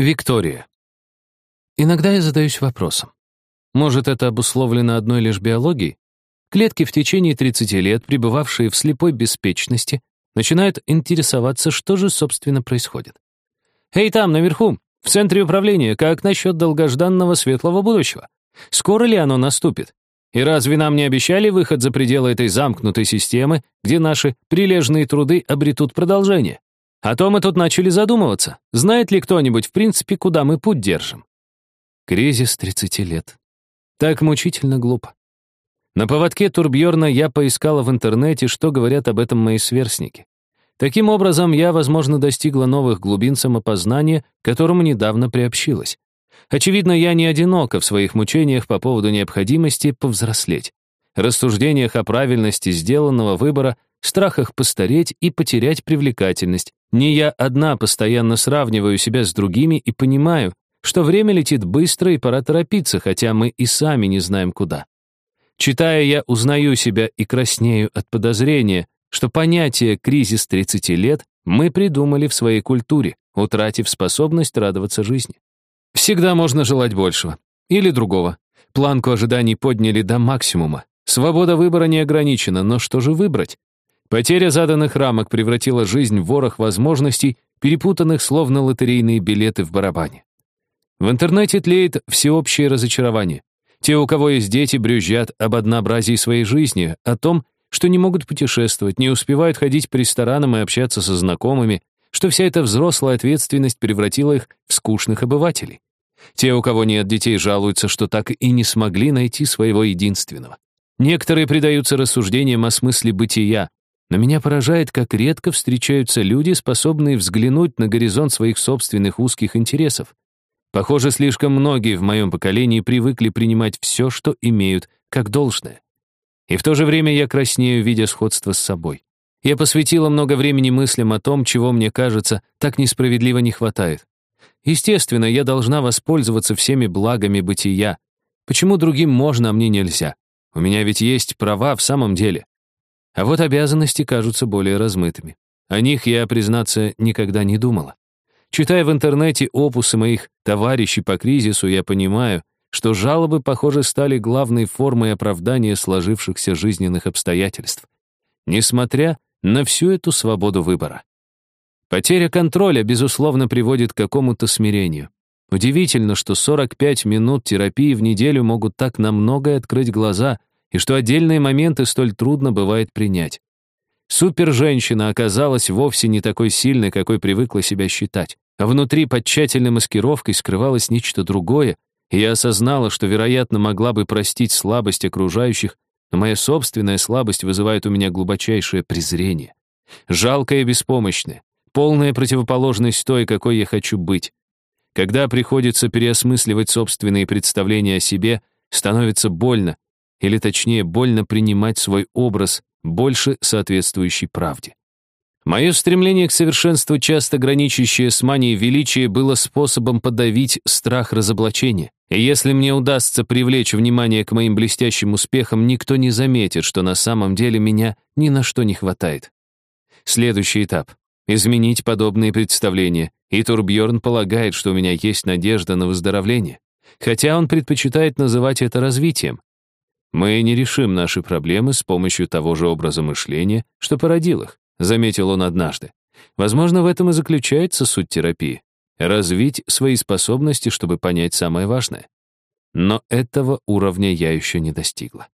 Виктория. Иногда я задаюсь вопросом. Может, это обусловлено одной лишь биологией? Клетки в течение 30 лет, пребывавшие в слепой беспечности, начинают интересоваться, что же, собственно, происходит. «Эй, там, наверху, в центре управления, как насчет долгожданного светлого будущего? Скоро ли оно наступит? И разве нам не обещали выход за пределы этой замкнутой системы, где наши прилежные труды обретут продолжение? А то мы тут начали задумываться, знает ли кто-нибудь в принципе, куда мы путь держим. Кризис 30 лет. Так мучительно глупо. На поводке Турбьорна я поискала в интернете, что говорят об этом мои сверстники. Таким образом, я, возможно, достигла новых глубин самопознания, которому недавно приобщилась. Очевидно, я не одинока в своих мучениях по поводу необходимости повзрослеть, рассуждениях о правильности сделанного выбора, страхах постареть и потерять привлекательность, не я одна постоянно сравниваю себя с другими и понимаю, что время летит быстро и пора торопиться, хотя мы и сами не знаем куда. Читая, я узнаю себя и краснею от подозрения, что понятие «кризис 30 лет» мы придумали в своей культуре, утратив способность радоваться жизни. Всегда можно желать большего. Или другого. Планку ожиданий подняли до максимума. Свобода выбора не ограничена, но что же выбрать? Потеря заданных рамок превратила жизнь в ворох возможностей, перепутанных словно лотерейные билеты в барабане. В интернете тлеет всеобщее разочарование. Те, у кого есть дети, брюзжат об однообразии своей жизни, о том, что не могут путешествовать, не успевают ходить по ресторанам и общаться со знакомыми, что вся эта взрослая ответственность превратила их в скучных обывателей. Те, у кого нет детей, жалуются, что так и не смогли найти своего единственного. Некоторые предаются рассуждениям о смысле бытия, но меня поражает, как редко встречаются люди, способные взглянуть на горизонт своих собственных узких интересов. Похоже, слишком многие в моем поколении привыкли принимать все, что имеют, как должное. И в то же время я краснею, видя сходство с собой. Я посвятила много времени мыслям о том, чего, мне кажется, так несправедливо не хватает. Естественно, я должна воспользоваться всеми благами бытия. Почему другим можно, а мне нельзя? У меня ведь есть права в самом деле. А вот обязанности кажутся более размытыми. О них я, признаться, никогда не думала. Читая в интернете опусы моих товарищей по кризису, я понимаю, что жалобы, похоже, стали главной формой оправдания сложившихся жизненных обстоятельств. Несмотря на всю эту свободу выбора. Потеря контроля, безусловно, приводит к какому-то смирению. Удивительно, что 45 минут терапии в неделю могут так на многое открыть глаза — и что отдельные моменты столь трудно бывает принять. Супер-женщина оказалась вовсе не такой сильной, какой привыкла себя считать. А внутри под тщательной маскировкой скрывалось нечто другое, и я осознала, что, вероятно, могла бы простить слабость окружающих, но моя собственная слабость вызывает у меня глубочайшее презрение. Жалкое и беспомощное, полная противоположность той, какой я хочу быть. Когда приходится переосмысливать собственные представления о себе, становится больно, или точнее больно принимать свой образ, больше соответствующий правде. Мое стремление к совершенству, часто граничащее с манией величия, было способом подавить страх разоблачения. И если мне удастся привлечь внимание к моим блестящим успехам, никто не заметит, что на самом деле меня ни на что не хватает. Следующий этап — изменить подобные представления, и Турбьорн полагает, что у меня есть надежда на выздоровление. Хотя он предпочитает называть это развитием. Мы не решим наши проблемы с помощью того же образа мышления, что породил их, заметил он однажды. Возможно, в этом и заключается суть терапии. Развить свои способности, чтобы понять самое важное. Но этого уровня я еще не достигла.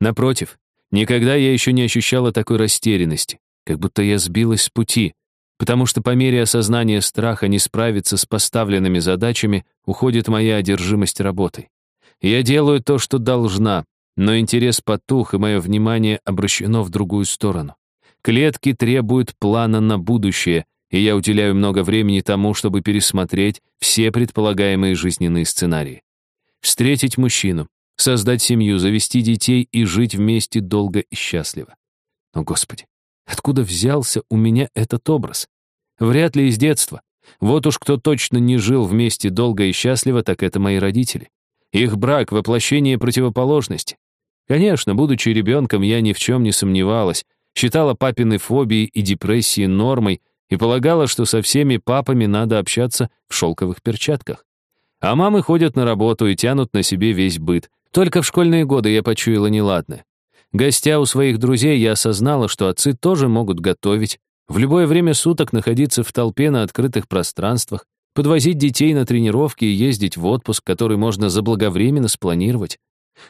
Напротив, никогда я еще не ощущала такой растерянности, как будто я сбилась с пути, потому что по мере осознания страха не справиться с поставленными задачами уходит моя одержимость работой. Я делаю то, что должна, но интерес потух, и мое внимание обращено в другую сторону. Клетки требуют плана на будущее, и я уделяю много времени тому, чтобы пересмотреть все предполагаемые жизненные сценарии. Встретить мужчину, создать семью, завести детей и жить вместе долго и счастливо. Но, Господи, откуда взялся у меня этот образ? Вряд ли из детства. Вот уж кто точно не жил вместе долго и счастливо, так это мои родители. Их брак — воплощение противоположности. Конечно, будучи ребенком, я ни в чем не сомневалась, считала папины фобии и депрессии нормой, и полагала, что со всеми папами надо общаться в шелковых перчатках. А мамы ходят на работу и тянут на себе весь быт. Только в школьные годы я почуяла неладное. Гостя у своих друзей, я осознала, что отцы тоже могут готовить, в любое время суток находиться в толпе на открытых пространствах, подвозить детей на тренировки и ездить в отпуск, который можно заблаговременно спланировать.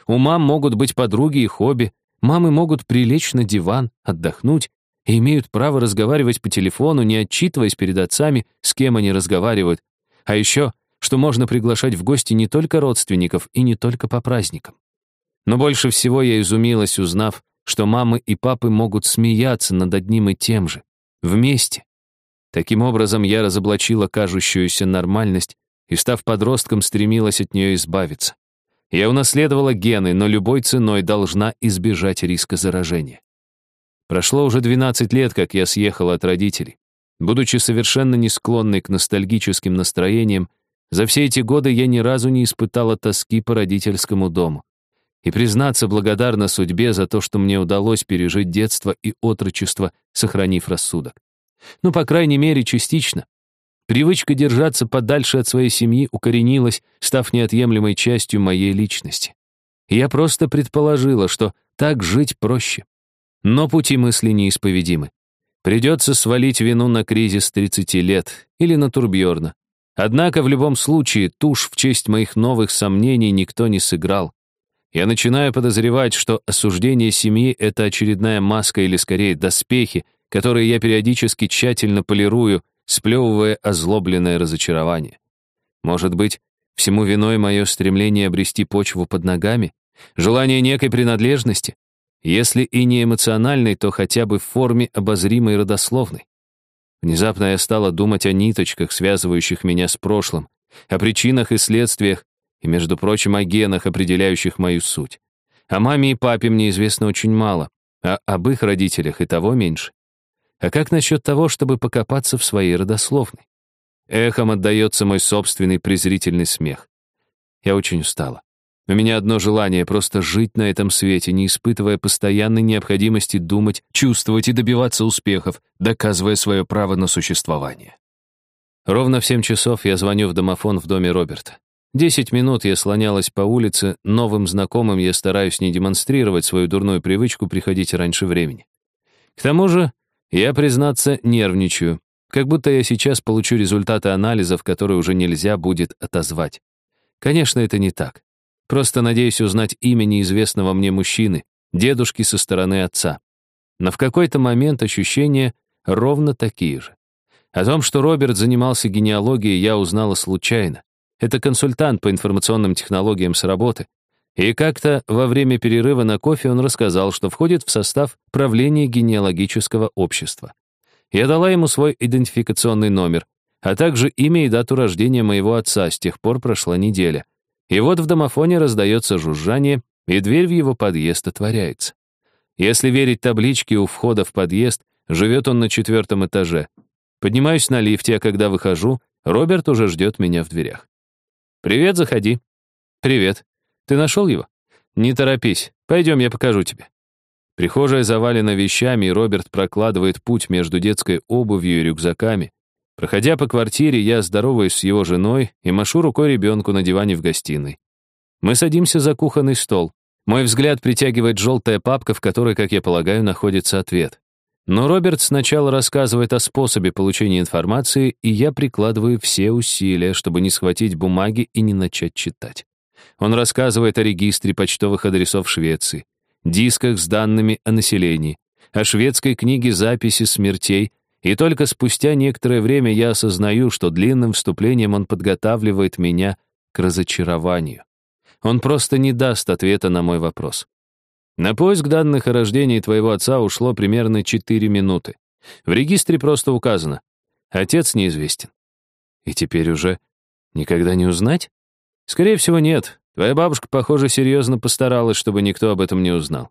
У мам могут быть подруги и хобби, мамы могут прилечь на диван, отдохнуть и имеют право разговаривать по телефону, не отчитываясь перед отцами, с кем они разговаривают. А еще что можно приглашать в гости не только родственников и не только по праздникам. Но больше всего я изумилась, узнав, что мамы и папы могут смеяться над одним и тем же, вместе. Таким образом, я разоблачила кажущуюся нормальность и, став подростком, стремилась от нее избавиться. Я унаследовала гены, но любой ценой должна избежать риска заражения. Прошло уже 12 лет, как я съехала от родителей. Будучи совершенно не склонной к ностальгическим настроениям, за все эти годы я ни разу не испытала тоски по родительскому дому. И признаться благодарна судьбе за то, что мне удалось пережить детство и отрочество, сохранив рассудок. Ну, по крайней мере, частично. Привычка держаться подальше от своей семьи укоренилась, став неотъемлемой частью моей личности. Я просто предположила, что так жить проще. Но пути мысли неисповедимы. Придется свалить вину на кризис 30 лет или на Турбьорна, Однако в любом случае тушь в честь моих новых сомнений никто не сыграл. Я начинаю подозревать, что осуждение семьи — это очередная маска или, скорее, доспехи, которые я периодически тщательно полирую, сплевывая озлобленное разочарование. Может быть, всему виной мое стремление обрести почву под ногами, желание некой принадлежности, если и не эмоциональной, то хотя бы в форме обозримой родословной. Внезапно я стала думать о ниточках, связывающих меня с прошлым, о причинах и следствиях, и, между прочим, о генах, определяющих мою суть. О маме и папе мне известно очень мало, а об их родителях и того меньше. А как насчет того, чтобы покопаться в своей родословной? Эхом отдается мой собственный презрительный смех. Я очень устала. У меня одно желание — просто жить на этом свете, не испытывая постоянной необходимости думать, чувствовать и добиваться успехов, доказывая свое право на существование. Ровно в семь часов я звоню в домофон в доме Роберта. Десять минут я слонялась по улице, новым знакомым я стараюсь не демонстрировать свою дурную привычку приходить раньше времени. К тому же, я, признаться, нервничаю, как будто я сейчас получу результаты анализов, которые уже нельзя будет отозвать. Конечно, это не так. Просто надеюсь узнать имя неизвестного мне мужчины, дедушки со стороны отца. Но в какой-то момент ощущения ровно такие же. О том, что Роберт занимался генеалогией, я узнала случайно. Это консультант по информационным технологиям с работы. И как-то во время перерыва на кофе он рассказал, что входит в состав правления генеалогического общества. Я дала ему свой идентификационный номер, а также имя и дату рождения моего отца, с тех пор прошла неделя — и вот в домофоне раздается жужжание, и дверь в его подъезд отворяется. Если верить табличке у входа в подъезд, живет он на четвертом этаже. Поднимаюсь на лифте, а когда выхожу, Роберт уже ждет меня в дверях. «Привет, заходи». «Привет. Ты нашел его?» «Не торопись. Пойдем, я покажу тебе». Прихожая завалена вещами, и Роберт прокладывает путь между детской обувью и рюкзаками. Проходя по квартире, я здороваюсь с его женой и машу рукой ребенку на диване в гостиной. Мы садимся за кухонный стол. Мой взгляд притягивает желтая папка, в которой, как я полагаю, находится ответ. Но Роберт сначала рассказывает о способе получения информации, и я прикладываю все усилия, чтобы не схватить бумаги и не начать читать. Он рассказывает о регистре почтовых адресов Швеции, дисках с данными о населении, о шведской книге записи смертей, и только спустя некоторое время я осознаю, что длинным вступлением он подготавливает меня к разочарованию. Он просто не даст ответа на мой вопрос. На поиск данных о рождении твоего отца ушло примерно 4 минуты. В регистре просто указано. Отец неизвестен. И теперь уже никогда не узнать? Скорее всего, нет. Твоя бабушка, похоже, серьезно постаралась, чтобы никто об этом не узнал.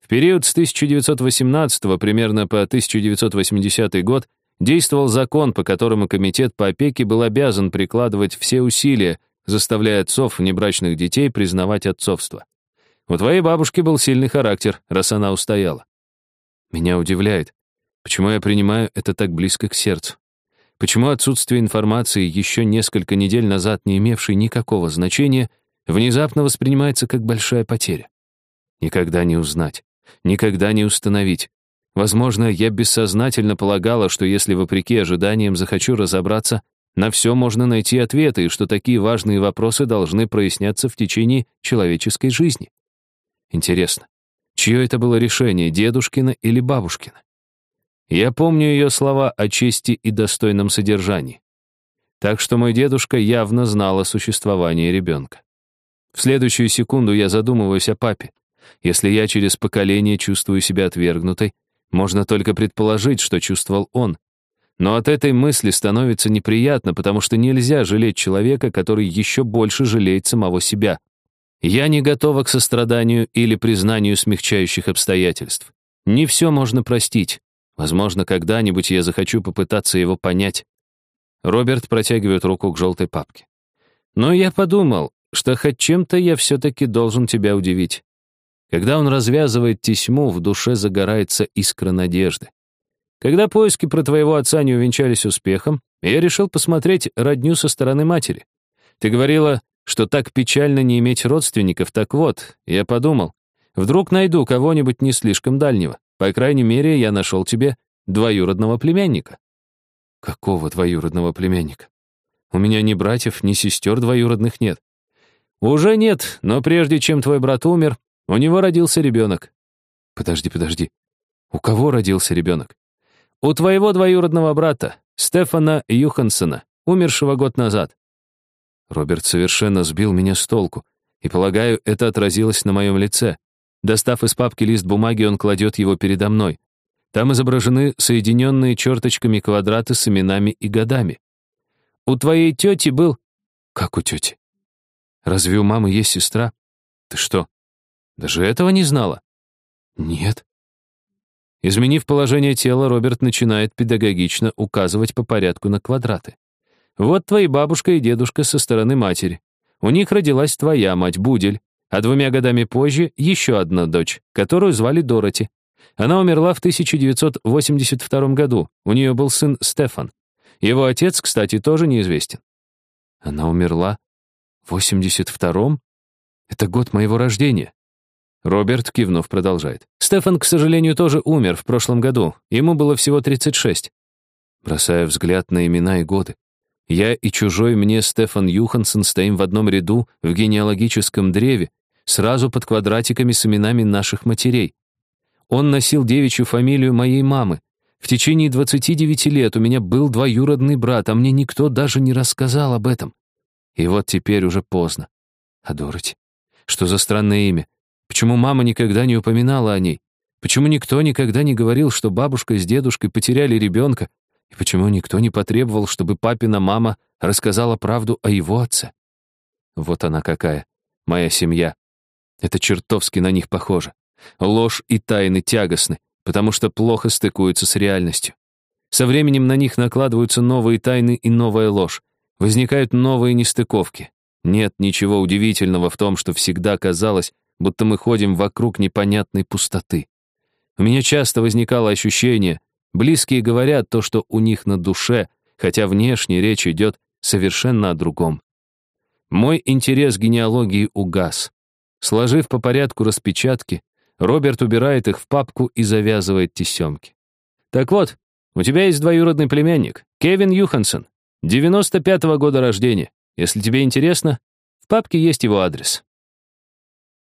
В период с 1918 примерно по 1980 год действовал закон, по которому Комитет по опеке был обязан прикладывать все усилия, заставляя отцов внебрачных детей признавать отцовство. У твоей бабушки был сильный характер, раз она устояла. Меня удивляет. Почему я принимаю это так близко к сердцу? Почему отсутствие информации, еще несколько недель назад не имевшей никакого значения, внезапно воспринимается как большая потеря? Никогда не узнать, никогда не установить. Возможно, я бессознательно полагала, что если вопреки ожиданиям захочу разобраться, на все можно найти ответы, и что такие важные вопросы должны проясняться в течение человеческой жизни. Интересно, чье это было решение, дедушкина или бабушкина? Я помню ее слова о чести и достойном содержании. Так что мой дедушка явно знал о существовании ребенка. В следующую секунду я задумываюсь о папе. Если я через поколение чувствую себя отвергнутой, можно только предположить, что чувствовал он. Но от этой мысли становится неприятно, потому что нельзя жалеть человека, который еще больше жалеет самого себя. Я не готова к состраданию или признанию смягчающих обстоятельств. Не все можно простить. Возможно, когда-нибудь я захочу попытаться его понять. Роберт протягивает руку к желтой папке. Но я подумал, что хоть чем-то я все-таки должен тебя удивить. Когда он развязывает тесьму, в душе загорается искра надежды. Когда поиски про твоего отца не увенчались успехом, я решил посмотреть родню со стороны матери. Ты говорила, что так печально не иметь родственников, так вот, я подумал, вдруг найду кого-нибудь не слишком дальнего. По крайней мере, я нашел тебе двоюродного племянника. Какого двоюродного племянника? У меня ни братьев, ни сестер двоюродных нет. Уже нет, но прежде чем твой брат умер, у него родился ребенок. Подожди, подожди. У кого родился ребенок? У твоего двоюродного брата, Стефана Юхансона, умершего год назад. Роберт совершенно сбил меня с толку, и, полагаю, это отразилось на моем лице. Достав из папки лист бумаги, он кладет его передо мной. Там изображены соединенные черточками квадраты с именами и годами. У твоей тети был... Как у тети? Разве у мамы есть сестра? Ты что, даже этого не знала? Нет. Изменив положение тела, Роберт начинает педагогично указывать по порядку на квадраты. Вот твои бабушка и дедушка со стороны матери. У них родилась твоя мать, Будель, а двумя годами позже еще одна дочь, которую звали Дороти. Она умерла в 1982 году, у нее был сын Стефан. Его отец, кстати, тоже неизвестен. Она умерла в 82-м? Это год моего рождения. Роберт, кивнув, продолжает. Стефан, к сожалению, тоже умер в прошлом году. Ему было всего 36. Бросая взгляд на имена и годы. Я и чужой мне Стефан Юхансон стоим в одном ряду в генеалогическом древе, сразу под квадратиками с именами наших матерей. Он носил девичью фамилию моей мамы. В течение 29 лет у меня был двоюродный брат, а мне никто даже не рассказал об этом. И вот теперь уже поздно. А Дороти? Что за странное имя? Почему мама никогда не упоминала о ней? Почему никто никогда не говорил, что бабушка с дедушкой потеряли ребенка? И почему никто не потребовал, чтобы папина мама рассказала правду о его отце? Вот она какая, моя семья. Это чертовски на них похоже. Ложь и тайны тягостны, потому что плохо стыкуются с реальностью. Со временем на них накладываются новые тайны и новая ложь. Возникают новые нестыковки. Нет ничего удивительного в том, что всегда казалось, будто мы ходим вокруг непонятной пустоты. У меня часто возникало ощущение, близкие говорят то, что у них на душе, хотя внешне речь идет совершенно о другом. Мой интерес к генеалогии угас. Сложив по порядку распечатки, Роберт убирает их в папку и завязывает тесемки. «Так вот, у тебя есть двоюродный племянник, Кевин Юхансон, 95-го года рождения. Если тебе интересно, в папке есть его адрес».